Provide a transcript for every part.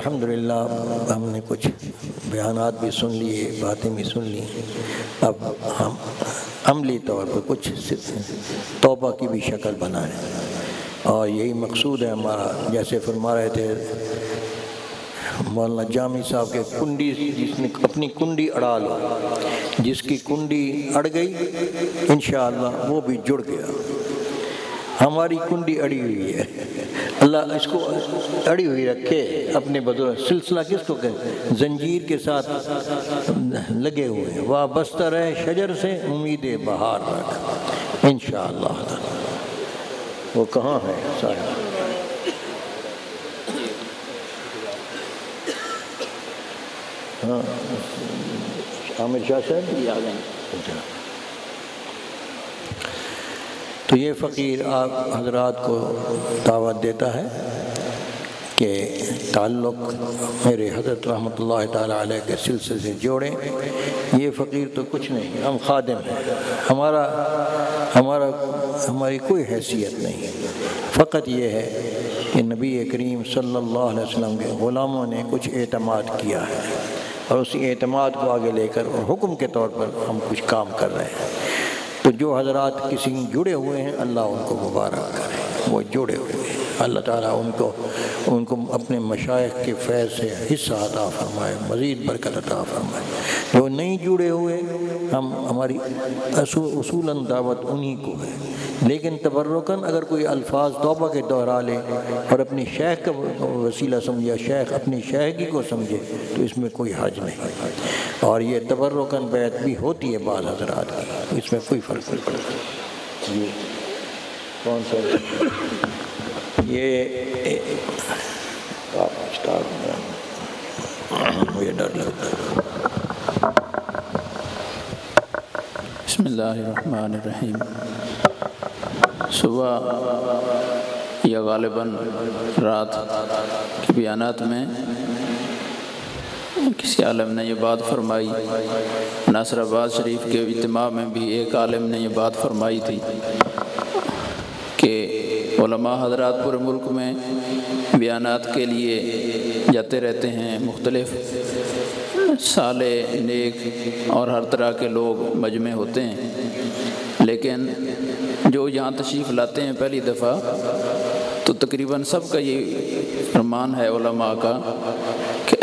الحمدللہ، ہم نے کچھ بیانات بھی سن لیے، باتیں بھی سن لی۔ اب ہم عملی طور پر کچھ توبہ کی بھی شکل بنائیں اور یہی مقصود ہے ہمارا، جیسے فرما رہے تھے مولانا جامع صاحب کے کنڈی جس نے اپنی کنڈی اڑا لو جس کی کنڈی اڑ گئی، انشاءاللہ وہ بھی جڑ گیا۔ ہماری کنڈی اڑی ہوئی ہے۔ اللہ اس کو اڑی ہوئی رکھے اپنے بدور سلسلہ کس کو کہ زنجیر کے ساتھ لگے ہوئے وہ بستر ہے شجر سے امید بہار رکھ۔ انشاءاللہ۔ وہ کہاں ہے؟ صاحب۔ ہاں۔ عامر شاہ صاحب؟ تو یہ فقیر آپ حضرات کو دعوت دیتا ہے کہ تعلق میرے حضرت رحمۃ اللہ تعالیٰ علیہ کے سلسلے سے جوڑیں یہ فقیر تو کچھ نہیں، ہم خادم ہیں۔ ہمارا ہمارا، ہماری کوئی حیثیت نہیں۔ فقط یہ ہے کہ نبی کریم صلی اللہ علیہ وسلم کے غلاموں نے کچھ اعتماد کیا ہے اور اسی اعتماد کو آگے لے کر اور حکم کے طور پر ہم کچھ کام کر رہے ہیں۔ تو جو حضرات کسی جڑے ہوئے ہیں، اللہ ان کو مبارک کرے۔ وہ جڑے ہوئے ہیں۔ اللہ تعالیٰ ان کو ان کو اپنے مشائق کے فیض سے حصہ عطا فرمائے، مزید برکت عطا فرمائے۔ جو نہیں جڑے ہوئے، ہم، ہماری اصولاً دعوت انہی کو ہے۔ لیکن تبرکاً اگر کوئی الفاظ توبہ کے دہرا لے اور اپنی شیخ کا وسیلہ سمجھے شیخ اپنی شیخی کو سمجھے، تو اس میں کوئی حج نہیں۔ اور یہ تبرکاً بیت بھی ہوتی ہے بعض حضرات کی۔ اس میں کوئی فرق نہیں۔ پڑتا جی کون سا یہ مجھے ڈر لگتا ہے۔ بسم اللہ الرحمن الرحیم۔ صبح یا غالباً رات کے بیانات میں کسی عالم نے یہ بات فرمائی۔ ناصر آباد شریف کے اجتماع میں بھی ایک عالم نے یہ بات فرمائی تھی کہ علماء حضرات پورے ملک میں بیانات کے لیے جاتے رہتے ہیں۔ مختلف سالے نیک اور ہر طرح کے لوگ مجمع ہوتے ہیں۔ لیکن جو یہاں تشریف لاتے ہیں پہلی دفعہ تو تقریباً سب کا یہ فرمان ہے علماء کا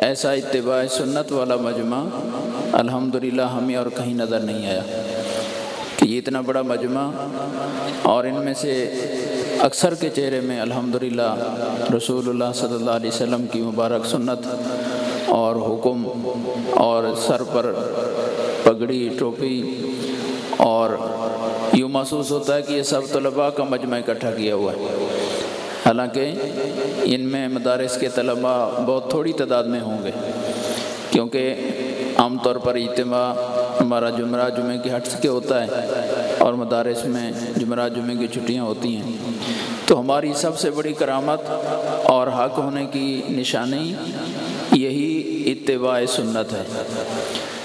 ایسا اتباع سنت والا مجمع، الحمدللہ ہمیں اور کہیں نظر نہیں آیا کہ یہ اتنا بڑا مجمع اور ان میں سے اکثر کے چہرے میں الحمدللہ رسول اللہ صلی اللہ علیہ وسلم کی مبارک سنت اور حکم اور سر پر پگڑی، ٹوپی اور یوں محسوس ہوتا ہے کہ یہ سب طلباء کا مجمع اکٹھا کیا ہوا ہے۔ حالانکہ ان میں مدارس کے طلباء بہت تھوڑی تعداد میں ہوں گے، کیونکہ عام طور پر اجتماع ہمارا جمعرہ جمعے کی ہٹ کے ہوتا ہے اور مدارس میں جمعرہ جمعے کی چھٹیاں ہوتی ہیں۔ تو ہماری سب سے بڑی کرامت اور حق ہونے کی نشانی یہی اتباع سنت ہے۔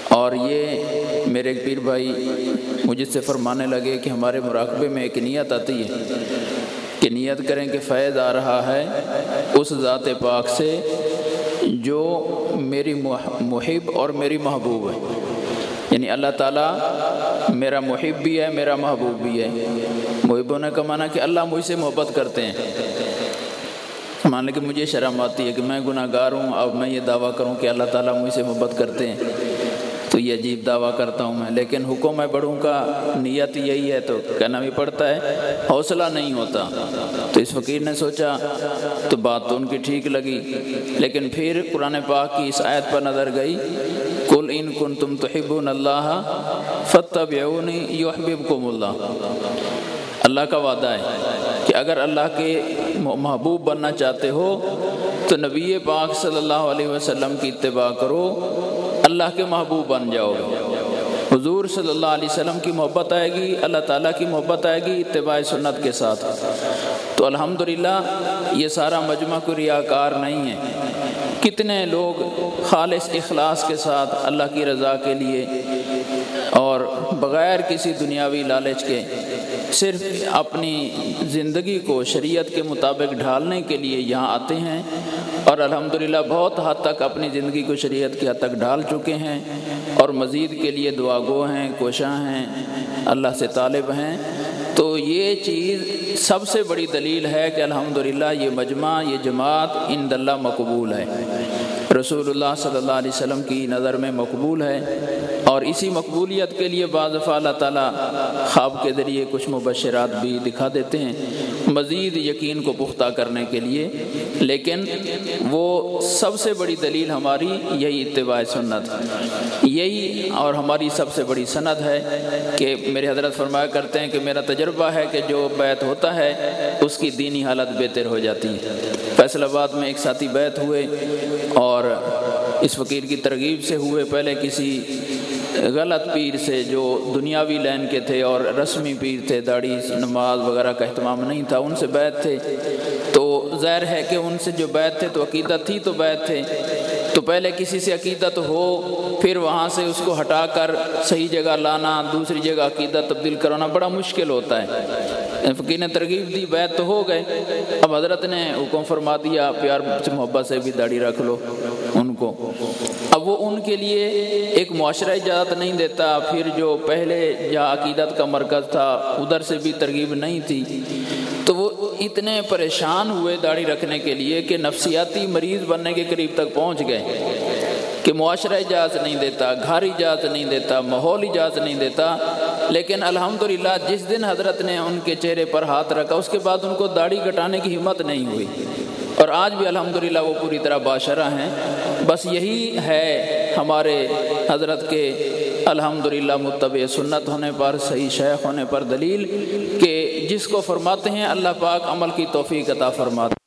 اور یہ میرے ایک پیر بھائی مجھے سے فرمانے لگے کہ ہمارے مراقبے میں ایک نیت آتی ہے نیت کریں کہ فیض آ رہا ہے اس ذات پاک سے جو میری محب اور میری محبوب ہے۔ یعنی اللہ تعالیٰ میرا محب بھی ہے، میرا محبوب بھی ہے۔ محب ہونے کا معنی کہ اللہ مجھ سے محبت کرتے ہیں۔ مان لیں کہ مجھے شرم آتی ہے کہ میں گناہ گار ہوں، اب میں یہ دعویٰ کروں کہ اللہ تعالیٰ مجھ سے محبت کرتے ہیں۔ تو یہ عجیب دعویٰ کرتا ہوں میں، لیکن حکم میں بڑھوں کا نیت یہی ہے تو کہنا بھی پڑتا ہے، حوصلہ نہیں ہوتا۔ تو اس فقیر نے سوچا، تو بات تو ان کی ٹھیک لگی، لیکن پھر قرآن پاک کی اس آیت پر نظر گئی کل ان کن تم تو اللہ فتح یحببکم اللہ اللہ کا وعدہ ہے کہ اگر اللہ کے محبوب بننا چاہتے ہو، تو نبی پاک صلی اللہ علیہ وسلم کی اتباع کرو۔ اللہ کے محبوب بن جاؤ۔ گے حضور صلی اللہ علیہ وسلم کی محبت آئے گی، اللہ تعالیٰ کی محبت آئے گی اتباع سنت کے ساتھ۔ تو الحمدللہ، یہ سارا مجمع کو ریاکار نہیں ہے۔ کتنے لوگ خالص اخلاص کے ساتھ اللہ کی رضا کے لیے اور بغیر کسی دنیاوی لالچ کے صرف اپنی زندگی کو شریعت کے مطابق ڈھالنے کے لیے یہاں آتے ہیں اور الحمدللہ بہت حد تک اپنی زندگی کو شریعت کی حد تک ڈھال چکے ہیں اور مزید کے لیے دعا گو ہیں، کوشاں ہیں، اللہ سے طالب ہیں۔ تو یہ چیز سب سے بڑی دلیل ہے کہ الحمدللہ یہ مجمع، یہ جماعت ان اللہ مقبول ہے۔ رسول اللہ صلی اللہ علیہ وسلم کی نظر میں مقبول ہے۔ اور اسی مقبولیت کے لیے بعض دفعہ اللہ تعالیٰ خواب کے ذریعے کچھ مبشرات بھی دکھا دیتے ہیں، مزید یقین کو پختہ کرنے کے لیے۔ لیکن وہ سب سے بڑی دلیل ہماری یہی اتباع سنت یہی اور ہماری سب سے بڑی سند ہے کہ میرے حضرت فرمایا کرتے ہیں کہ میرا تجربہ ہے کہ جو بیت ہوتا ہے، اس کی دینی حالت بہتر ہو جاتی ہے۔ فیصل آباد میں ایک ساتھی بیت ہوئے اور اس فقیر کی ترغیب سے ہوئے۔ پہلے کسی غلط پیر سے جو دنیاوی لین کے تھے اور رسمی پیر تھے، داڑھی، نماز وغیرہ کا اہتمام نہیں تھا، ان سے بیت تھے۔ تو ظاہر ہے کہ ان سے جو بیت تھے تو عقیدت تھی تو بیت تھے۔ تو پہلے کسی سے عقیدت ہو، پھر وہاں سے اس کو ہٹا کر صحیح جگہ لانا، دوسری جگہ عقیدت تبدیل کرانا بڑا مشکل ہوتا ہے۔ فقیر نے ترغیب دی بیت تو ہو گئے۔ اب حضرت نے حکم فرما دیا، پیار سے محبت سے بھی داڑھی رکھ لو ان کو۔ اب وہ ان کے لیے ایک معاشرہ اجازت نہیں دیتا، پھر جو پہلے جہاں عقیدت کا مرکز تھا، ادھر سے بھی ترغیب نہیں تھی۔ تو وہ اتنے پریشان ہوئے داڑھی رکھنے کے لیے کہ نفسیاتی مریض بننے کے قریب تک پہنچ گئے۔ کہ معاشرہ اجازت نہیں دیتا، گھر اجازت نہیں دیتا، ماحول اجازت نہیں دیتا۔ لیکن الحمدللہ جس دن حضرت نے ان کے چہرے پر ہاتھ رکھا، اس کے بعد ان کو داڑھی کٹانے کی ہمت نہیں ہوئی۔ اور آج بھی الحمدللہ وہ پوری طرح باشرہ ہیں۔ بس یہی ہے ہمارے حضرت کے الحمدللہ متبع سنت ہونے پر، صحیح شیخ ہونے پر دلیل کہ جس کو فرماتے ہیں، اللہ پاک عمل کی توفیق عطا فرماتے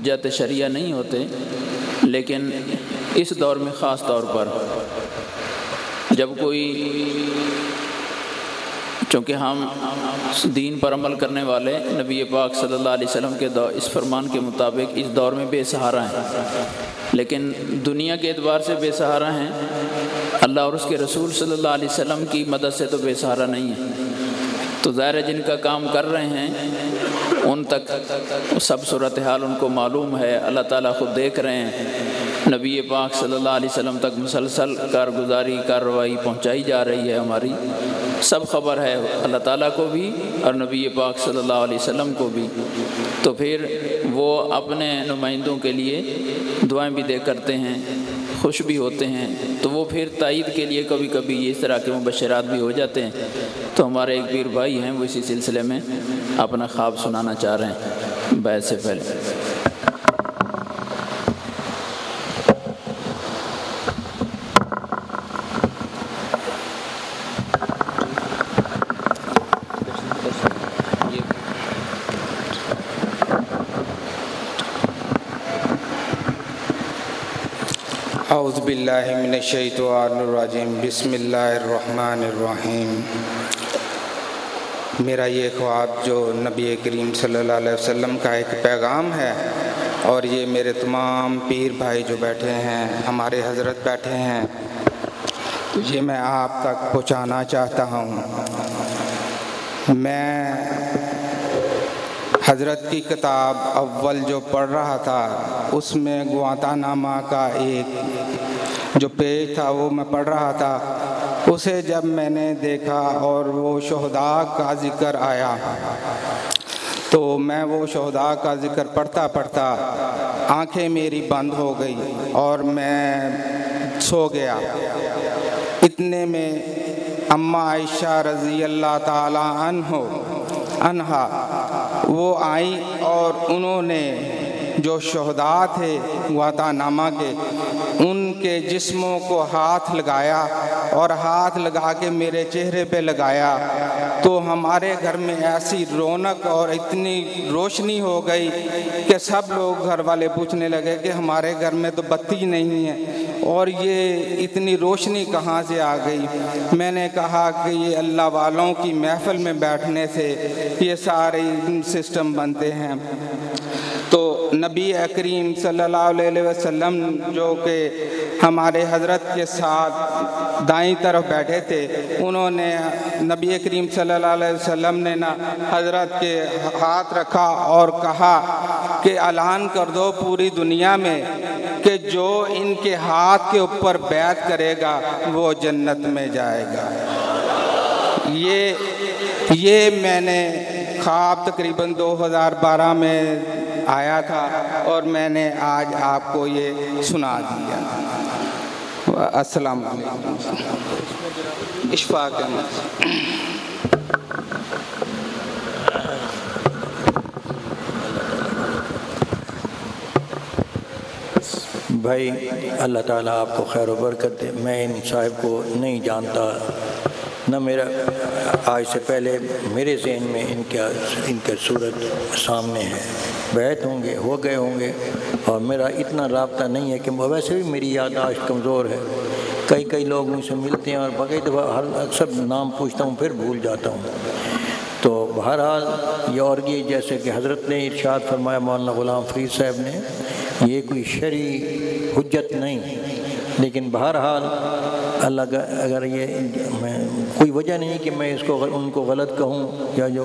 حجت شریعہ نہیں ہوتے، لیکن اس دور میں خاص طور پر جب کوئی، چونکہ ہم دین پر عمل کرنے والے نبی پاک صلی اللہ علیہ وسلم کے دور اس فرمان کے مطابق اس دور میں بے سہارا ہیں، لیکن دنیا کے اعتبار سے بے سہارا ہیں، اللہ اور اس کے رسول صلی اللہ علیہ وسلم کی مدد سے تو بے سہارا نہیں ہے تو ظاہر جن کا کام کر رہے ہیں ان تک سب صورتحال ان کو معلوم ہے، اللہ تعالیٰ خود دیکھ رہے ہیں۔ نبی پاک صلی اللہ علیہ وسلم تک مسلسل کارگزاری، کارروائی پہنچائی جا رہی ہے ہماری۔ سب خبر ہے اللہ تعالیٰ کو بھی اور نبی پاک صلی اللہ علیہ وسلم کو بھی۔ تو پھر وہ اپنے نمائندوں کے لیے دعائیں بھی دے کرتے ہیں۔ خوش بھی ہوتے ہیں، تو وہ پھر تائید کے لیے کبھی کبھی اس طرح کے مبشرات بھی ہو جاتے ہیں۔ تو ہمارے ایک پیر بھائی ہیں، وہ اسی سلسلے میں اپنا خواب سنانا چاہ رہے ہیں۔ بیس سے پہلے اعوذ باللہ من الشیطان الرجیم، بسم اللہ الرحمن الرحیم۔ میرا یہ خواب جو نبی کریم صلی اللہ علیہ وسلم کا ایک پیغام ہے، اور یہ میرے تمام پیر بھائی جو بیٹھے ہیں، ہمارے حضرت بیٹھے ہیں، تو یہ میں آپ تک پہنچانا چاہتا ہوں۔ میں حضرت کی کتاب اول جو پڑھ رہا تھا، اس میں گوانتا نامہ کا ایک جو پیج تھا وہ میں پڑھ رہا تھا، اسے جب میں نے دیکھا اور وہ شہداء کا ذکر آیا، تو میں وہ شہداء کا ذکر پڑھتا پڑھتا آنکھیں میری بند ہو گئی اور میں سو گیا۔ اتنے میں اماں عائشہ رضی اللہ تعالی عنہ، انہا، وہ آئیں اور انہوں نے جو شہداء تھے گواتا نامہ کے کے جسموں کو ہاتھ لگایا اور ہاتھ لگا کے میرے چہرے پہ لگایا، تو ہمارے گھر میں ایسی رونق اور اتنی روشنی ہو گئی کہ سب لوگ گھر والے پوچھنے لگے کہ ہمارے گھر میں تو بتی نہیں ہے اور یہ اتنی روشنی کہاں سے آ گئی؟ میں نے کہا کہ یہ اللہ والوں کی محفل میں بیٹھنے سے یہ سارے سسٹم بنتے ہیں۔ تو نبی اکریم صلی اللہ علیہ وسلم جو کہ ہمارے حضرت کے ساتھ دائیں طرف بیٹھے تھے، انہوں نے نبی کریم صلی اللہ علیہ وسلم نے نا حضرت کے ہاتھ رکھا اور کہا کہ اعلان کر دو پوری دنیا میں کہ جو ان کے ہاتھ کے اوپر بیعت کرے گا وہ جنت میں جائے گا۔ یہ یہ میں نے خواب تقریباً دو ہزار بارہ میں آیا تھا اور میں نے آج آپ کو یہ سنا دیا۔ السلام علیکم۔ اشفاق بھائی، اللہ تعالیٰ آپ کو خیر و برکت دے۔ میں ان صاحب کو نہیں جانتا۔ نہ میرا، آج سے پہلے میرے ذہن میں ان کا ان کا صورت سامنے ہے۔ بیت ہوں گے، ہو گئے ہوں گے۔ اور میرا اتنا رابطہ نہیں ہے کہ ویسے بھی میری یادداشت کمزور ہے۔ کئی کئی لوگ مجھ سے ملتے ہیں اور بقی دفعہ ہر اکثر نام پوچھتا ہوں، پھر بھول جاتا ہوں۔ تو بہرحال یہ اور یہ جیسے کہ حضرت نے ارشاد فرمایا مولانا غلام فرید صاحب نے، یہ کوئی شرعی حجت نہیں۔ لیکن بہرحال اللہ کا اگر یہ میں کوئی وجہ نہیں کہ میں اس کو ان کو غلط کہوں یا جو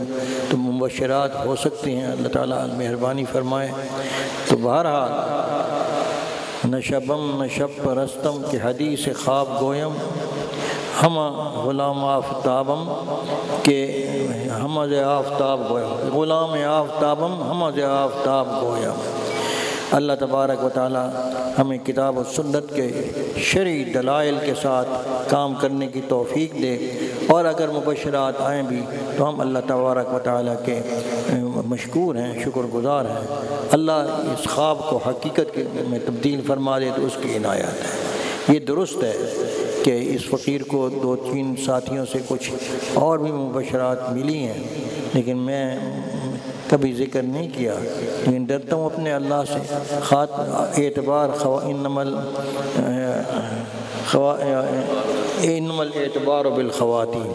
تو مبشرات ہو سکتی ہیں، اللہ تعالیٰ مہربانی فرمائے۔ تو بہرحال نشبم نشب پرستم کے حدیث خواب گویم۔ ہم غلام آفتابم کہ ہم آفتاب گویم۔ غلام آفتابم ہم آفتاب گویم۔ اللہ تبارک و تعالی ہمیں کتاب و سنت کے شرعی دلائل کے ساتھ کام کرنے کی توفیق دے اور اگر مبشرات آئیں بھی تو ہم اللہ تبارک و تعالیٰ کے مشکور ہیں، شکر گزار ہیں۔ اللہ اس خواب کو حقیقت کے میں تبدیل فرما دے تو اس کی عنایت ہے۔ یہ درست ہے کہ اس فقیر کو دو تین ساتھیوں سے کچھ اور بھی مبشرات ملی ہیں، لیکن میں کبھی ذکر نہیں کیا۔ لیکن ڈرتا ہوں اپنے اللہ سے۔ خات اعتبار خوا انمل انم الاعتبار بالخواتین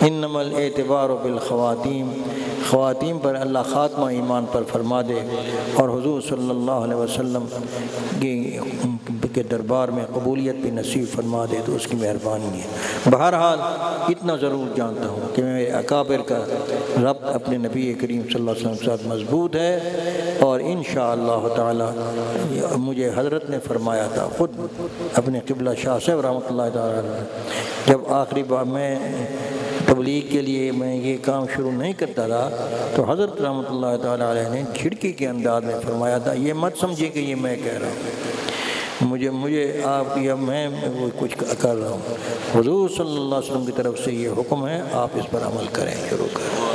انم الاعتبار بالخواتین خواتین پر اللہ خاتمہ ایمان پر فرما دے۔ اور حضور صلی اللہ علیہ وسلم کے دربار میں قبولیت بھی نصیب فرما دے تو اس کی مہربانی ہے۔ بہرحال، اتنا ضرور جانتا ہوں کہ میرے اکابر کا ربط اپنے نبی کریم صلی اللہ علیہ وسلم ساتھ مضبوط ہے اور انشاءاللہ تعالی مجھے حضرت نے فرمایا تھا، خود اپنے قبلہ شاہ صاحب رحمۃ اللہ تعالیٰ جب آخری بار میں تبلیغ کے لیے میں یہ کام شروع نہیں کرتا تھا تو حضرت رحمۃ اللہ تعالیٰ علیہ نے کھڑکی کے انداز میں فرمایا تھا، یہ مت سمجھے کہ یہ میں کہہ رہا ہوں۔ مجھے مجھے آپ یا میں وہ کچھ کر رہا ہوں۔ حضور صلی اللہ علیہ وسلم کی طرف سے یہ حکم ہے، آپ اس پر عمل کریں، شروع کریں۔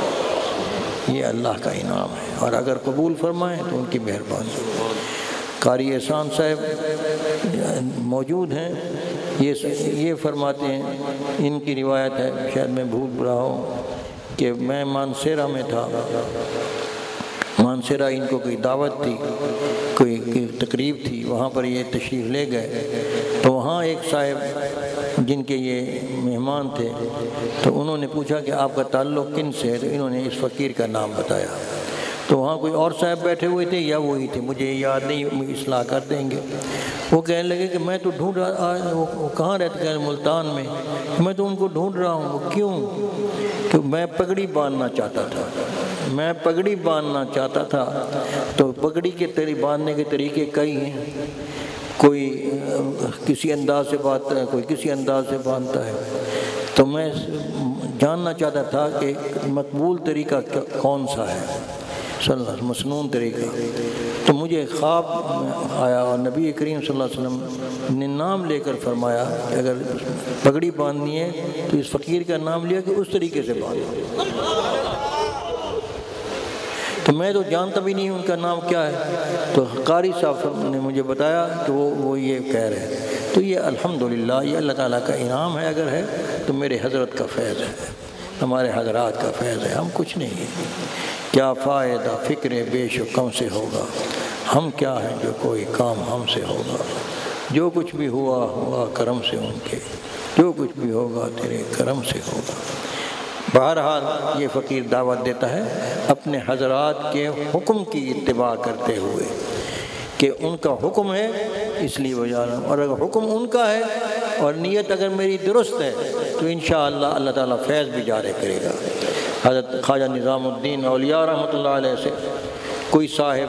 یہ اللہ کا انعام ہے۔ اور اگر قبول فرمائیں تو ان کی مہربانی۔ قاری احسان صاحب موجود ہیں۔ یہ یہ فرماتے ہیں، ان کی روایت ہے، شاید میں بھول رہا ہوں کہ میں مانسیرا میں تھا۔ مانسیرا ان کو کوئی دعوت تھی۔ کوئی تقریب تھی، وہاں پر یہ تشریف لے گئے۔ تو وہاں ایک صاحب جن کے یہ مہمان تھے، تو انہوں نے پوچھا کہ آپ کا تعلق کن سے ہے؟ تو انہوں نے اس فقیر کا نام بتایا۔ تو وہاں کوئی اور صاحب بیٹھے ہوئے تھے، یا وہی تھے، مجھے یاد نہیں اصلاح کر دیں گے۔ وہ کہنے لگے کہ میں تو ڈھونڈ رہا وہ کہاں رہتے ہیں؟ ملتان میں۔ میں تو ان کو ڈھونڈ رہا ہوں، وہ کیوں؟ کہ میں پگڑی باندھنا چاہتا تھا۔ میں پگڑی باندھنا چاہتا تھا۔ تو پگڑی کے تری باندھنے کے طریقے کئی ہیں۔ کوئی، کسی انداز سے باندھتا ہے، کوئی کسی انداز سے باندھتا ہے۔ تو میں جاننا چاہتا تھا کہ مقبول طریقہ کون سا ہے۔ صلی اللہ علیہ مصنون طریقہ۔ تو مجھے خواب آیا اور نبی کریم صلی اللہ علیہ وسلم نے نام لے کر فرمایا کہ اگر پگڑی باندھنی ہے تو اس فقیر کا نام لیا کہ اس طریقے سے باندھ تو میں تو جانتا بھی نہیں ان کا نام کیا ہے۔ تو قاری صاحب نے مجھے بتایا کہ وہ وہ یہ کہہ رہے ہیں۔ تو یہ الحمدللہ یہ اللہ تعالیٰ کا انعام ہے اگر ہے تو میرے حضرت کا فیض ہے۔ ہمارے حضرات کا فیض ہے۔ ہم کچھ نہیں ہیں۔ کیا فائدہ فکر بے شکم سے ہوگا۔ ہم کیا ہیں جو کوئی کام ہم سے ہوگا۔ جو کچھ بھی ہوا ہوا کرم سے ان کے۔ جو کچھ بھی ہوگا تیرے کرم سے ہوگا۔ بہرحال یہ فقیر دعوت دیتا ہے اپنے حضرات کے حکم کی اتباع کرتے ہوئے کہ ان کا حکم ہے، اس لیے وہ جا رہا ہوں اور اگر حکم ان کا ہے اور نیت اگر میری درست ہے، تو انشاءاللہ اللہ تعالیٰ فیض بھی جارے کرے گا۔ حضرت خواجہ نظام الدین اولیاء رحمۃ اللہ علیہ سے کوئی صاحب،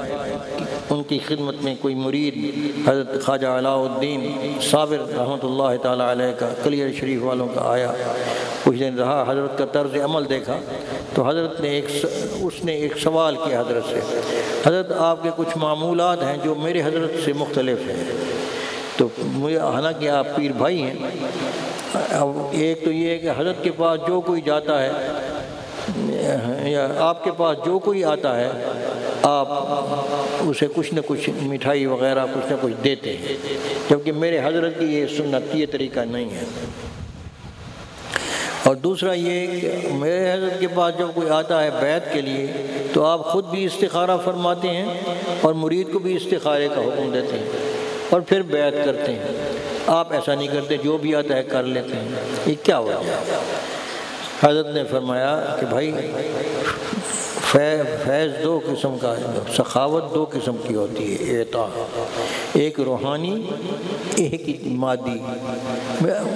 ان کی خدمت میں کوئی مرید، حضرت خواجہ علاء الدین صابر رحمۃ اللہ تعالیٰ علیہ کا کلیئر شریف والوں کا آیا۔ کچھ دن رہا، حضرت کا طرز عمل دیکھا، تو حضرت نے ایک اس نے ایک سوال کیا حضرت سے، حضرت آپ کے کچھ معمولات ہیں جو میرے حضرت سے مختلف ہیں؟ تو مجھے حالانکہ آپ پیر بھائی ہیں ایک تو یہ ہے کہ حضرت کے پاس جو کوئی جاتا ہے، یا آپ کے پاس جو کوئی آتا ہے، آپ اسے کچھ نہ کچھ مٹھائی وغیرہ کچھ نہ کچھ دیتے ہیں، جبکہ میرے حضرت کی یہ سنت، یہ طریقہ نہیں ہے۔ اور دوسرا یہ کہ میرے حضرت کے پاس جب کوئی آتا ہے بیت کے لیے، تو آپ خود بھی استخارہ فرماتے ہیں اور مرید کو بھی استخارے کا حکم دیتے ہیں اور پھر بیت کرتے ہیں۔ آپ ایسا نہیں کرتے، جو بھی آتا ہے کر لیتے ہیں۔ یہ کیا وجہ ہے حضرت نے فرمایا کہ بھائی، فیض دو قسم کا سخاوت دو قسم کی ہوتی ہے اعتا ایک روحانی، ایک مادی۔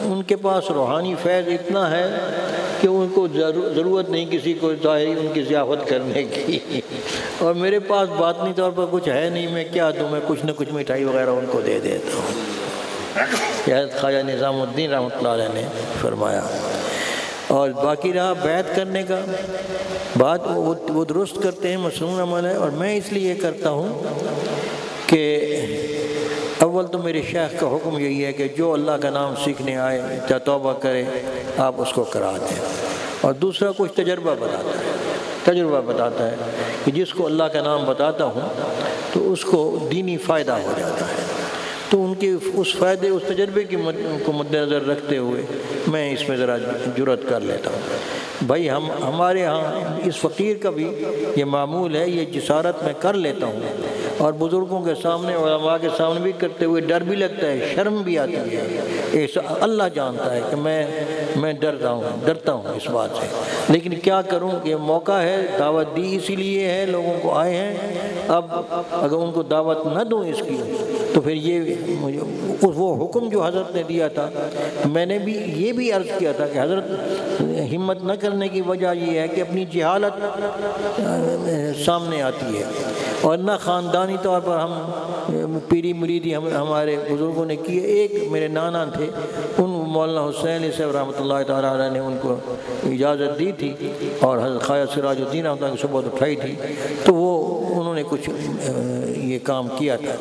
ان کے پاس روحانی فیض اتنا ہے کہ ان کو ضرورت نہیں کسی کو ظاہری ان کی ضیافت کرنے کی۔ اور میرے پاس باطنی طور پر کچھ ہے نہیں، میں کیا دوں؟ میں کچھ نہ کچھ مٹھائی وغیرہ ان کو دے دیتا ہوں۔ خواجہ نظام الدین رحمۃ اللہ علیہ نے فرمایا۔ اور باقی رہا بیعت کرنے کا۔ بات وہ درست کرتے ہیں، مصنون عمل ہے۔ اور میں اس لیے یہ کرتا ہوں کہ اول تو میرے شیخ کا حکم یہی ہے کہ جو اللہ کا نام سیکھنے آئے یا توبہ کرے، آپ اس کو کرا دیں۔ اور دوسرا کچھ تجربہ بتاتا ہے۔ تجربہ بتاتا ہے کہ جس کو اللہ کا نام بتاتا ہوں تو اس کو دینی فائدہ ہو جاتا ہے۔ تو ان کے اس فائدے، اس تجربے کی کو مد نظر رکھتے ہوئے میں اس میں ذرا جرت کر لیتا ہوں۔ بھائی، ہم ہمارے ہاں اس فقیر کا بھی یہ معمول ہے، یہ جسارت میں کر لیتا ہوں۔ اور بزرگوں کے سامنے علماء کے سامنے بھی کرتے ہوئے ڈر بھی لگتا ہے، شرم بھی آتی ہے۔ ایسا اللہ جانتا ہے کہ میں میں ڈرتا ہوں ڈرتا ہوں اس بات سے۔ لیکن کیا کروں یہ موقع ہے، دعوت دی اسی لیے ہے، لوگوں کو آئے ہیں۔ اب اگر ان کو دعوت نہ دوں اس کی تو پھر یہ وہ حکم جو حضرت نے دیا تھا، میں نے بھی یہ بھی عرض کیا تھا کہ حضرت ہمت نہ کرنے کی وجہ یہ ہے کہ اپنی جہالت سامنے آتی ہے۔ اور نہ خاندانی طور پر ہم، پیری مریدی ہم، ہمارے بزرگوں نے کیے۔ ایک میرے نانا تھے، ان مولانا حسین صاحب رحمۃ اللہ تعالیٰ علیہ نے ان کو اجازت دی تھی اور حضرت خواجہ سراج الدین رحمۃ اللہ کی صبح اٹھائی تھی۔ تو وہ نے کچھ یہ کام کیا تھا۔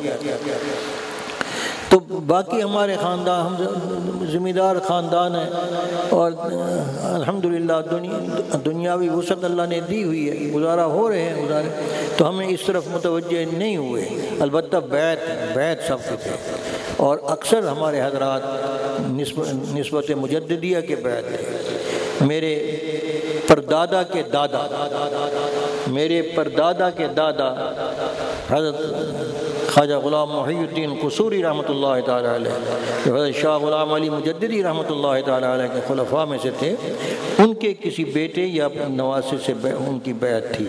تو باقی ہمارے خاندان، ہم ذمہ دار خاندان ہیں اور الحمدللہ دنیا دنیاوی وسعت اللہ نے دی ہوئی ہے۔ گزارا ہو رہے ہیں گزارے۔ تو ہمیں اس طرف متوجہ نہیں ہوئے۔ البتہ بیت بیت سب کے تھے اور اکثر ہمارے حضرات نسبت مجددیہ کے بیت تھے۔ میرے پردادا کے دادا۔ میرے پردادا کے دادا، حضرت خواجہ غلام محی الدین قصوری رحمۃ اللہ تعالیٰ علیہ، حضرت شاہ غلام علی مجددی رحمۃ اللہ تعالیٰ علیہ کے خلفاء میں سے تھے۔ ان کے کسی بیٹے یا نواسے سے ان کی بیعت تھی۔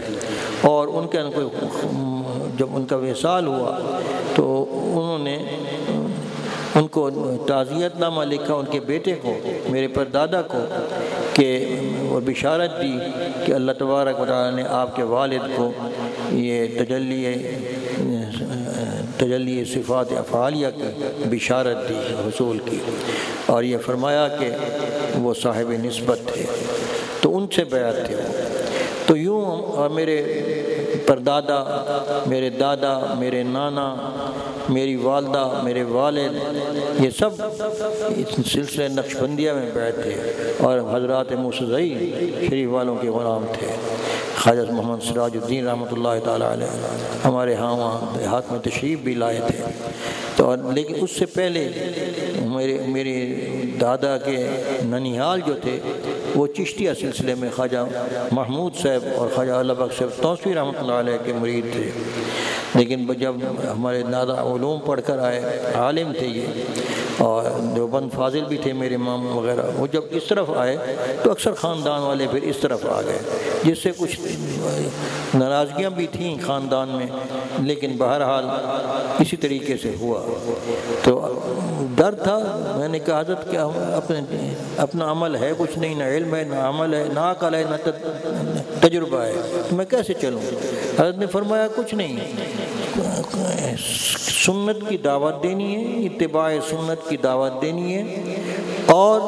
اور ان کے جب ان کا وصال ہوا تو انہوں نے ان کو تعزیت نامہ لکھا، ان کے بیٹے کو، میرے پر دادا کو، کہ وہ بشارت دی کہ اللہ تبارک و تعالیٰ نے آپ کے والد کو یہ تجلی تجلی صفات افعالیہ کی بشارت دی، حصول کی۔ اور یہ فرمایا کہ وہ صاحب نسبت تھے۔ تو ان سے بیعت تھے تو یوں اور میرے پردادا، میرے دادا، میرے نانا میری والدہ، میرے والد، یہ سب سلسلے نقش بندیہ میں بیٹھ تھے اور حضرات موسزئی شریف والوں کے غلام تھے۔ خواجہ محمد سراج الدین رحمۃ اللہ تعالیٰ علیہ ہمارے ہاں وہاں دیہات میں تشریف بھی لائے تھے۔ تو لیکن اس سے پہلے میرے میرے دادا کے ننیحال جو تھے، وہ چشتیہ سلسلے میں خواجہ محمود صاحب اور خواجہ اللہ صاحب توسوی رحمۃ اللہ علیہ کے مرید تھے۔ لیکن جب ہمارے دادا علوم پڑھ کر آئے، عالم تھے یہ۔ اور جو بند فاضل بھی تھے میرے مام وغیرہ، وہ جب اس طرف آئے تو اکثر خاندان والے پھر اس طرف آ گئے۔ جس سے کچھ ناراضگیاں بھی تھیں خاندان میں، لیکن بہرحال اسی طریقے سے ہوا۔ تو ڈر تھا۔ میں نے کہا، حضرت کہ اپنے، اپنا عمل ہے کچھ نہیں، نہ علم ہے، نہ عمل ہے، نہ عقل ہے، نہ تجربہ ہے۔ تو میں کیسے چلوں؟ حضرت نے فرمایا، کچھ نہیں۔ سنت کی دعوت دینی ہے، اتباع سنت کی دعوت دینی ہے، اور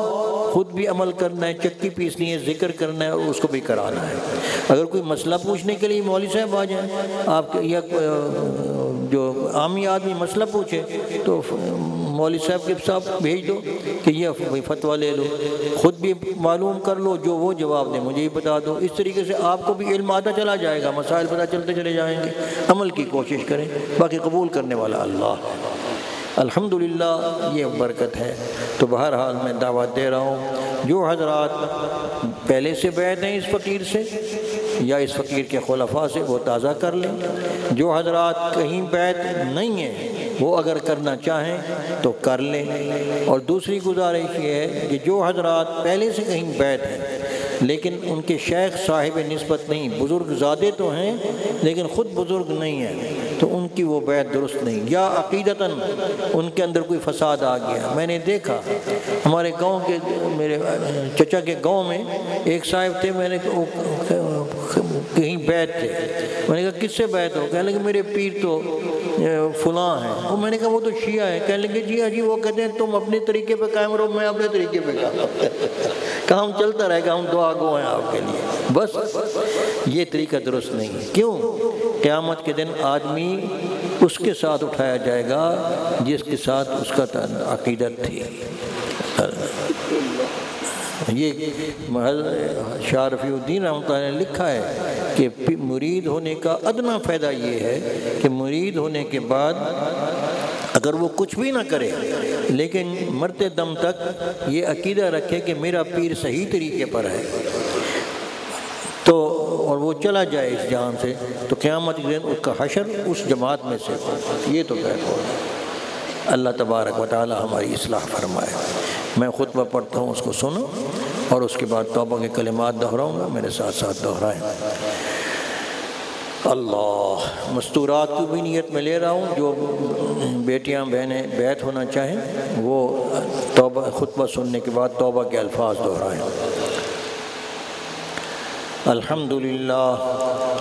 خود بھی عمل کرنا ہے، چکی پیسنی ہے، ذکر کرنا ہے اور اس کو بھی کرانا ہے۔ اگر کوئی مسئلہ پوچھنے کے لیے مولوی صاحب آ جائیں، آپ یا، جو عامی آدمی مسئلہ پوچھے، تو مولوی صاحب کے صاحب بھیج دو کہ یہ فتویٰ لے لو۔ خود بھی معلوم کر لو، جو وہ جواب دیں مجھے ہی بتا دو۔ اس طریقے سے آپ کو بھی علم آتا چلا جائے گا، مسائل پتہ چلتے چلے جائیں گے۔ عمل کی کوشش کریں، باقی قبول کرنے والا اللہ۔ الحمدللہ، یہ برکت ہے۔ تو بہرحال میں دعوت دے رہا ہوں۔ جو حضرات پہلے سے بیٹھ ہیں اس فقیر سے، یا اس فقیر کے خلفاء سے، وہ تازہ کر لیں۔ جو حضرات کہیں بیت نہیں ہیں وہ اگر کرنا چاہیں تو کر لیں۔ اور دوسری گزارش یہ ہے کہ جو حضرات پہلے سے کہیں بیت ہیں، لیکن ان کے شیخ صاحب نسبت نہیں، بزرگ زادے تو ہیں، لیکن خود بزرگ نہیں ہیں، تو ان کی وہ بیعت درست نہیں۔ یا عقیدتاً ان کے اندر کوئی فساد آ گیا۔ میں نے دیکھا، ہمارے گاؤں کے، میرے چچا کے گاؤں میں ایک صاحب تھے، میں نے کہیں بیت تھے۔ میں نے کہا، کس سے بیت ہو؟ کہنے لگے، میرے پیر تو فلاں ہیں۔ وہ میں نے کہا وہ تو شیعہ ہے کہنے لگے جی ہاں جی وہ کہتے ہیں تم اپنے طریقے پہ قائم رہو، میں اپنے طریقے پہ کام چلتا رہے گا ہم دعا گو ہیں آپ کے لیے۔ بس، یہ طریقہ درست نہیں کیوں؟ قیامت کے دن آدمی اس کے ساتھ اٹھایا جائے گا جس کے ساتھ اس کا عقیدت تھی۔ یہ شاہ رفیع الدین رحمۃ اللہ نے لکھا ہے کہ مرید ہونے کا ادنا فائدہ یہ ہے کہ مرید ہونے کے بعد اگر وہ کچھ بھی نہ کرے، لیکن مرتے دم تک یہ عقیدہ رکھے کہ میرا پیر صحیح طریقے پر ہے، تو اور وہ چلا جائے اس جہان سے، تو قیامت کے دن اس کا حشر اس جماعت میں سے، یہ تو ہو اللہ تبارک و تعالی ہماری اصلاح فرمائے۔ میں خطبہ پڑھتا ہوں، اس کو سنو اور اس کے بعد توبہ کے کلمات دہراؤں گا، میرے ساتھ ساتھ دہرائیں۔ اللہ، مستورات کی بھی نیت میں لے رہا ہوں، جو بیٹیاں، بہنیں بیت ہونا چاہیں، وہ توبہ، خطبہ سننے کے بعد توبہ کے الفاظ دہرائیں۔ الحمد للہ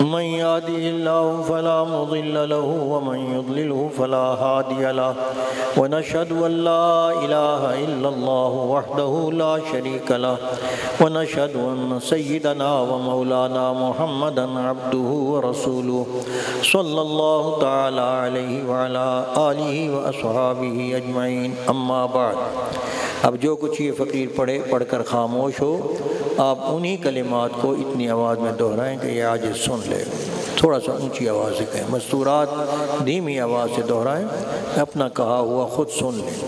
من يهده الله فلا مضل له، ومن يضلله فلا هادي له. ونشهد أن لا إله إلا الله وحده لا شريك له. ونشهد أن سيدنا ومولانا محمدا عبده ورسوله. صلى الله تعالى عليه وعلى آله وأصحابه أجمعين. أما بعد، اب جو کچھ یہ فقیر پڑھے، پڑھ کر خاموش ہو، آپ انہی کلمات کو اتنی آواز میں دہرائیں کہ یہ آج سن لیں۔ لے۔ تھوڑا سا اونچی آواز سے کہیں۔ مستورات، دھیمی آواز سے دہرائیں۔ اپنا کہا ہوا خود سن لیں۔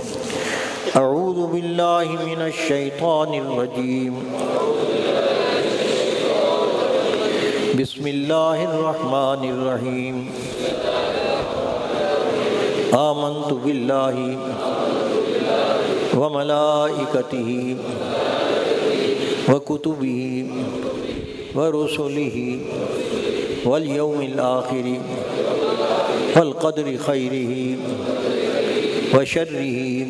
اعوذ باللہ من الشیطان الرجیم۔ بسم اللہ الرحمن الرحیم۔ آمنت باللہ وملائكته وكتبه ورسله واليوم الآخر والقدر خيره وشره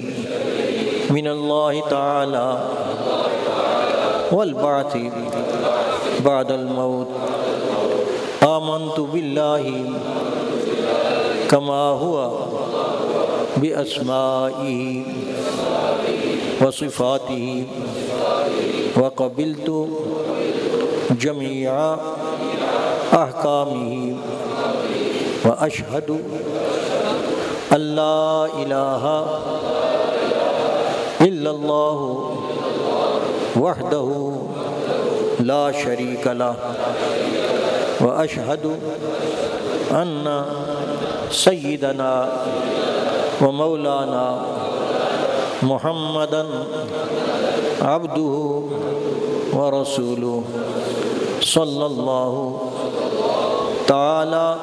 من الله تعالى والبعث بعد الموت. آمنت بالله كما هو بأسمائه وصفاته، وقبلت جميع أحكامه وأشهد أن لا إله إلا الله وحده لا شريك له وأشهد أن سيدنا ومولانا محمدا عبده ورسوله صلى الله تعالى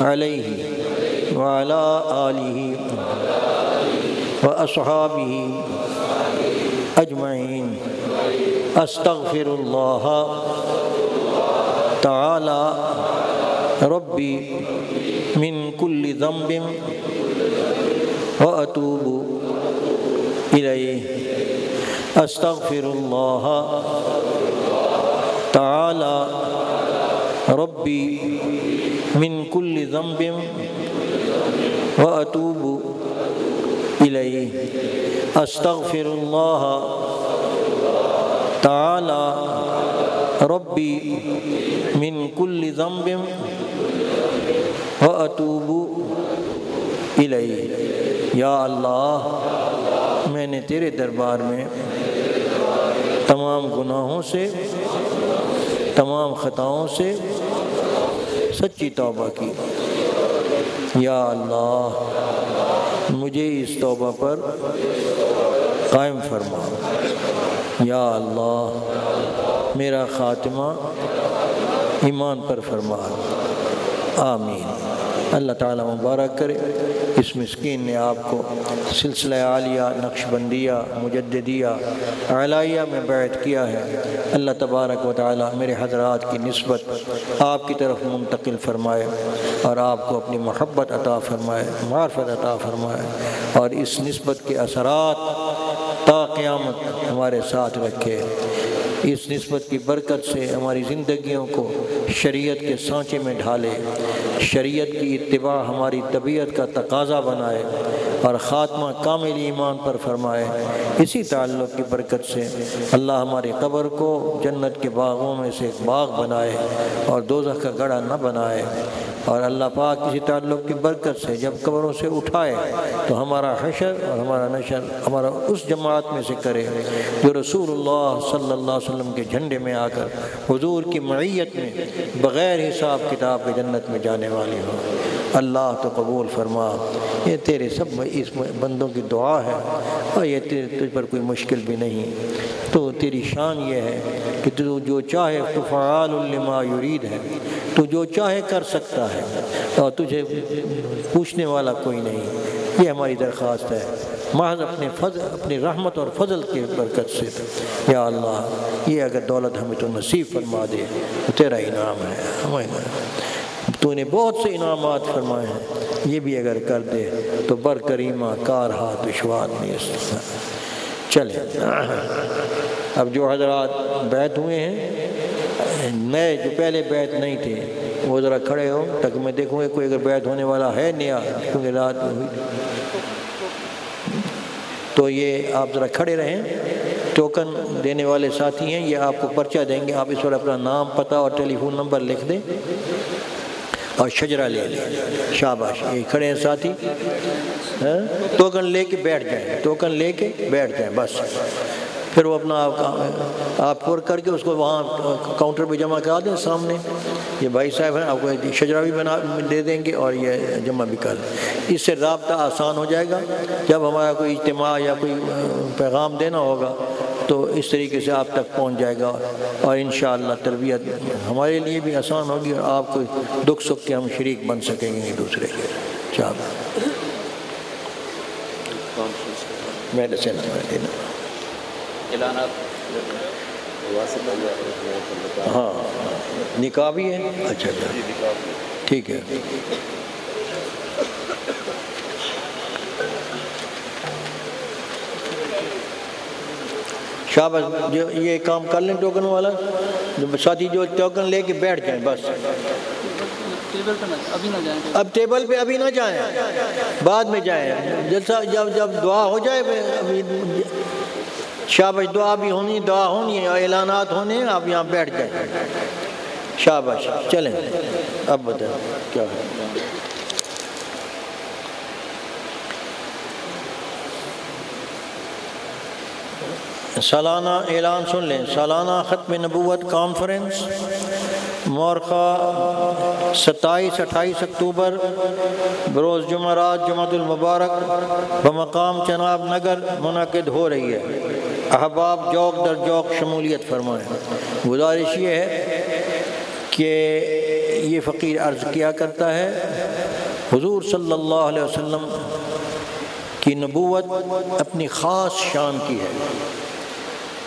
عليه وعلى آله وأصحابه أجمعين أستغفر الله تعالى ربي من كل ذنب وأتوب إليه أستغفر الله تعالى ربي من كل ذنب وأتوب إليه أستغفر الله تعالى ربي من كل ذنب وأتوب إليه يا الله میں نے تیرے دربار میں تمام گناہوں سے تمام خطاؤں سے سچی توبہ کی۔ یا اللہ، مجھے اس توبہ پر قائم فرما۔ یا اللہ، میرا خاتمہ ایمان پر فرما۔ آمین۔ اللہ تعالیٰ مبارک کرے۔ اس مسکین نے آپ کو سلسلہ عالیہ نقش بندیہ مجددیہ علیہ میں بیعت کیا ہے۔ اللہ تبارک و تعالیٰ میرے حضرات کی نسبت آپ کی طرف منتقل فرمائے اور آپ کو اپنی محبت عطا فرمائے، معرفت عطا فرمائے اور اس نسبت کے اثرات تا قیامت ہمارے ساتھ رکھے۔ اس نسبت کی برکت سے ہماری زندگیوں کو شریعت کے سانچے میں ڈھالے۔ شریعت کی اتباع ہماری طبیعت کا تقاضا بنائے اور خاتمہ کامل ایمان پر فرمائے۔ اسی تعلق کی برکت سے اللہ ہماری قبر کو جنت کے باغوں میں سے ایک باغ بنائے اور دوزخ کا گڑھا نہ بنائے۔ اور اللہ پاک کسی تعلق کی برکت سے جب قبروں سے اٹھائے تو ہمارا حشر اور ہمارا نشر ہمارا اس جماعت میں سے کرے جو رسول اللہ صلی اللہ علیہ وسلم کے جھنڈے میں آ کر حضور کی معیت میں بغیر حساب کتاب کے جنت میں جانے والی ہو۔ اللہ تو قبول فرما۔ یہ تیرے سب اس بندوں کی دعا ہے۔ اور یہ تجھ پر کوئی مشکل بھی نہیں۔ تو تیری شان یہ ہے کہ تو جو چاہے تو فعال لما یرید ہے۔ تو جو چاہے کر سکتا ہے۔ اور تجھے پوچھنے والا کوئی نہیں۔ یہ ہماری درخواست ہے۔ محض اپنے فضل اپنی رحمت اور فضل کی برکت سے۔ یا اللہ، یہ اگر دولت ہمیں تو نصیب فرما دے۔ تو تیرا انعام ہے۔ ہمیں تو نے بہت سے انعامات فرمائے ہیں۔ یہ بھی اگر کر دے تو بر کریمہ، کار ہاتھ وشوار نہیں چلے اب جو حضرات بیت ہوئے ہیں نئے جو پہلے بیت نہیں تھے، وہ ذرا کھڑے ہو تک میں دیکھوں گا کوئی اگر بیت ہونے والا ہے نیا، کیونکہ رات ہوئی۔ تو یہ آپ ذرا کھڑے رہیں۔ ٹوکن دینے والے ساتھی ہیں، یہ آپ کو پرچہ دیں گے۔ آپ اس وقت اپنا نام، پتہ اور ٹیلی فون نمبر لکھ دیں۔ اور شجرا لے لیں شاباش. یہ کھڑے ہیں ساتھی؟ ہاں؟ ٹوکن لے کے بیٹھ جائیں، ٹوکن لے کے بیٹھ جائیں، بس. پھر وہ اپنا آپ پور کر کے اس کو وہاں کاؤنٹر پہ جمع کرا دیں سامنے. یہ بھائی صاحب ہیں، آپ کو شجرا بھی بنا، دے دیں گے اور یہ جمع بھی کر دیں۔ اس سے رابطہ آسان ہو جائے گا۔ جب ہمارا کوئی اجتماع یا کوئی پیغام دینا ہوگا تو اس طریقے سے آپ تک پہنچ جائے گا اور انشاءاللہ تربیت ہمارے لیے بھی آسان ہوگی اور آپ کو دکھ سکھ کے ہم شریک بن سکیں گے دوسرے کے چاہ میڈیسن ہاں نکاح بھی ہے؟ اچھا اچھا۔ ٹھیک ہے۔ شاباش، جو یہ کام کر لیں ٹوکن والا ساتھی جو ٹوکن لے کے بیٹھ جائیں، بس۔ اب ٹیبل پہ ابھی نہ جائیں، بعد میں جائیں۔ جیسا جب جب دعا ہو جائے ابھی شابش دعا بھی ہونی، دعا ہونی ہے، اعلانات ہونے آپ یہاں بیٹھ جائیں۔ شابش چلیں۔ اب بتائیں، کیا ہے؟ سالانہ اعلان سن لیں۔ سالانہ ختم نبوت کانفرنس، مورخہ ستائیس اٹھائیس اکتوبر، بروز جمعرات جمعۃ المبارک، بمقام چناب نگر منعقد ہو رہی ہے۔ احباب جوک در جوک شمولیت فرمائیں۔ گزارش یہ ہے کہ یہ فقیر عرض کیا کرتا ہے، حضور صلی اللہ علیہ وسلم کی نبوت اپنی خاص شان کی ہے۔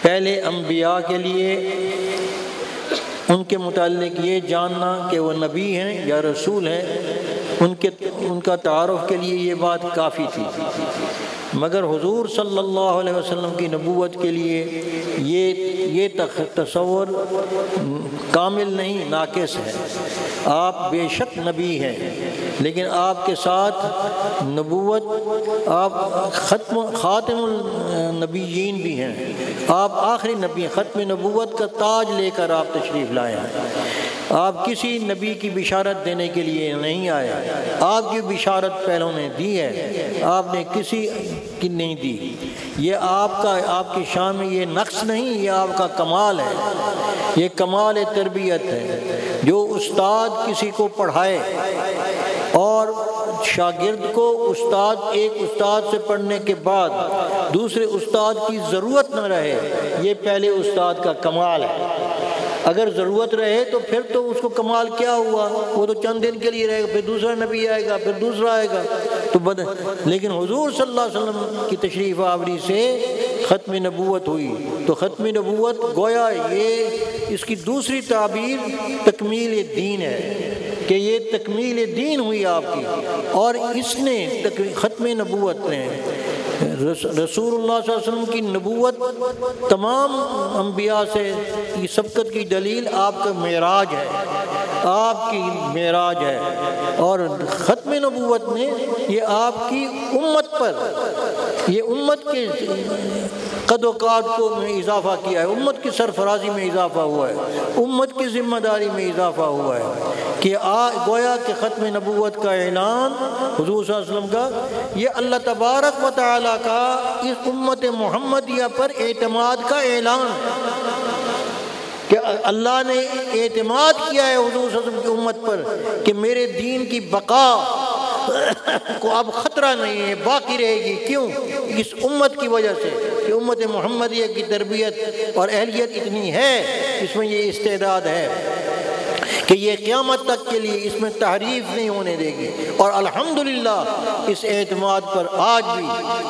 پہلے انبیاء کے لیے، ان کے متعلق یہ جاننا کہ وہ نبی ہیں یا رسول ہیں، ان کے، ان کا تعارف کے لیے یہ بات کافی تھی۔ مگر حضور صلی اللہ علیہ وسلم کی نبوت کے لیے یہ یہ تصور کامل نہیں، ناقص ہے۔ آپ بے شک نبی ہیں، لیکن آپ کے ساتھ نبوت، آپ ختم، خاتم النبیین بھی ہیں۔ آپ آخری نبی ختم نبوت کا تاج لے کر آپ تشریف لائے ہیں۔ آپ کسی نبی کی بشارت دینے کے لیے نہیں آئے۔ آپ کی بشارت پہلوں نے دی ہے۔ آپ نے کسی کی نہیں دی۔ یہ آپ کا آپ کی شان میں یہ نقص نہیں، یہ آپ کا کمال ہے۔ یہ کمال تربیت ہے۔ جو استاد کسی کو پڑھائے اور شاگرد کو استاد، ایک استاد سے پڑھنے کے بعد دوسرے استاد کی ضرورت نہ رہے، یہ پہلے استاد کا کمال ہے۔ اگر ضرورت رہے تو پھر تو اس کو کمال کیا ہوا؟ وہ تو چند دن کے لیے رہے گا، پھر دوسرا نبی آئے گا، پھر دوسرا آئے گا۔ تو بد لیکن حضور صلی اللہ علیہ وسلم کی تشریف آوری سے ختم نبوت ہوئی۔ تو ختم نبوت گویا یہ اس کی دوسری تعبیر تکمیل دین ہے کہ یہ تکمیل دین ہوئی آپ کی۔ اور اس نے ختم نبوت نے رسول اللہ صلی اللہ علیہ وسلم کی نبوت تمام انبیاء سے، یہ سبقت کی دلیل آپ کا معراج ہے۔ آپ کی معراج ہے۔ اور ختم نبوت نے یہ آپ کی امت پر، یہ امت کے قد و قاد کو میں اضافہ کیا ہے۔ امت کی سرفرازی میں اضافہ ہوا ہے۔ امت کی ذمہ داری میں اضافہ ہوا ہے کہ آ، گویا کہ ختم نبوت کا اعلان حضور صلی اللہ علیہ وسلم کا، یہ اللہ تبارک و تعالیٰ کا اس امت محمدیہ پر اعتماد کا اعلان کہ اللہ نے اعتماد کیا ہے حضور صلی اللہ علیہ وسلم کی امت پر کہ میرے دین کی بقا کو اب خطرہ نہیں ہے، باقی رہے گی۔ کیوں؟ اس امت کی وجہ سے کہ امت محمدیہ کی تربیت اور اہلیت اتنی ہے، اس میں یہ استعداد ہے کہ یہ قیامت تک کے لیے اس میں تحریف نہیں ہونے دے گی۔ اور الحمدللہ، اس اعتماد پر آج بھی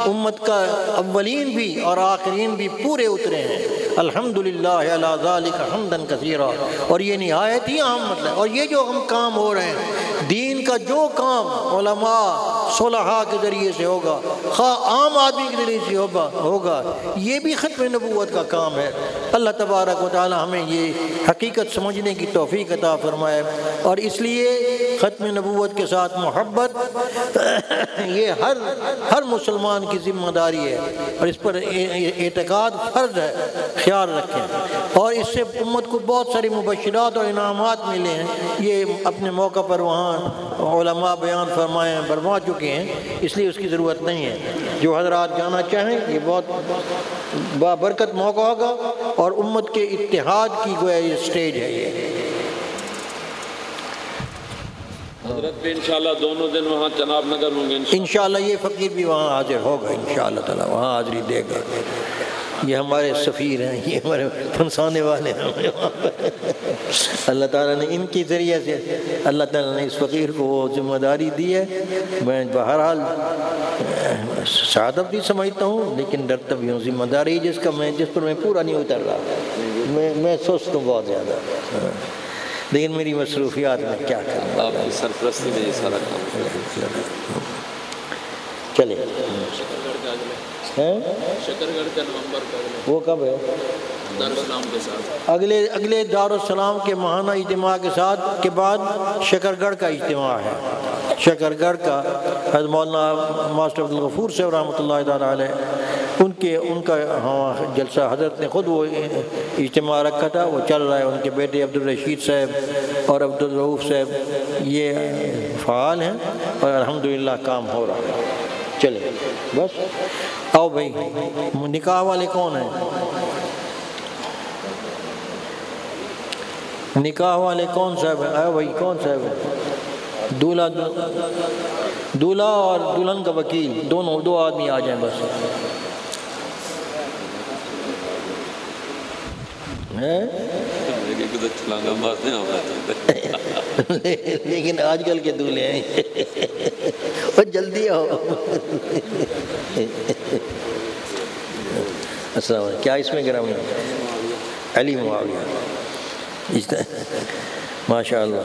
امت کا اولین بھی اور آخرین بھی پورے اترے ہیں۔ الحمدللہ علی ذالک حمدن کثیرہ اور یہ نہایت ہی اہم مطلب اور یہ جو ہم کام ہو رہے ہیں، دین کا جو کام علماء، صلحاء کے ذریعے سے ہوگا، خواہ عام آدمی کے ذریعے سے ہوگا ہوگا۔ یہ بھی ختم نبوت کا کام ہے۔ اللہ تبارک و تعالی ہمیں یہ حقیقت سمجھنے کی توفیق عطا فرمائے۔ اور اس لیے ختم نبوت کے ساتھ محبت، یہ ہر ہر مسلمان کی ذمہ داری ہے اور اس پر اعتقاد فرض ہے، خیال رکھیں۔ اور اس سے امت کو بہت ساری مبشرات اور انعامات ملے ہیں۔ یہ اپنے موقع پر وہاں علماء بیان فرمائے ہیں، فرما چکے ہیں۔ اس لیے اس کی ضرورت نہیں ہے۔ جو حضرات جانا چاہیں، یہ بہت بابرکت موقع ہوگا۔ اور امت کے اتحاد کی گویا یہ سٹیج ہے یہ۔ حضرت بھی انشاءاللہ دونوں دن وہاں چناب نگر ہوں گے انشاءاللہ۔ یہ فقیر بھی وہاں حاضر ہوگا، انشاءاللہ تعالی، وہاں حاضری دے گا۔ یہ ہمارے سفیر ہیں، یہ ہمارے پھنسانے والے ہیں۔ اللہ تعالیٰ نے ان کی ذریعے سے، اللہ تعالیٰ نے اس فقیر کو وہ ذمہ داری دی ہے۔ میں بہرحال سعادت بھی سمجھتا ہوں، لیکن ڈرتا بھی ہوں، ذمہ داری جس کا میں، جس پر میں پورا نہیں اتر رہا۔ میں میں سوچتا ہوں بہت زیادہ۔ لیکن میری مصروفیات میں کیا کروں؟ آپ کی سرپرستی میں یہ سارا کام۔ چلے وہ کب ہے؟ اگلے اگلے دارالسلام کے ماہانہ اجتماع کے ساتھ کے بعد شکر گڑھ کا اجتماع ہے۔ شکر گڑھ کا حضرت مولانا ماسٹر عبدالغفور صاحب رحمۃ اللہ تعالیٰ علیہ ان کے ان کا ہاں، جلسہ حضرت نے خود وہ اجتماع رکھا تھا، وہ چل رہا ہے۔ ان کے بیٹے عبدالرشید صاحب اور عبدالرعوف صاحب، یہ فعال ہیں اور الحمدللہ کام ہو رہا ہے۔ چلے بس۔ آؤ بھائی، نکاح والے کون ہیں؟ نکاح والے کون صاحب ہیں؟ آئے بھائی، کون صاحب ہیں؟ دولہا دولہا اور دلہن کا وکیل۔ دونوں دو آدمی آ جائیں بس ہیں چھلانگا مارتے ہیں لیکن آج کل کے دولے ہیں۔ وہ جلدی آؤ السلام علیکم۔ کیا اس میں گرامی علی معاویہ ماشاء اللہ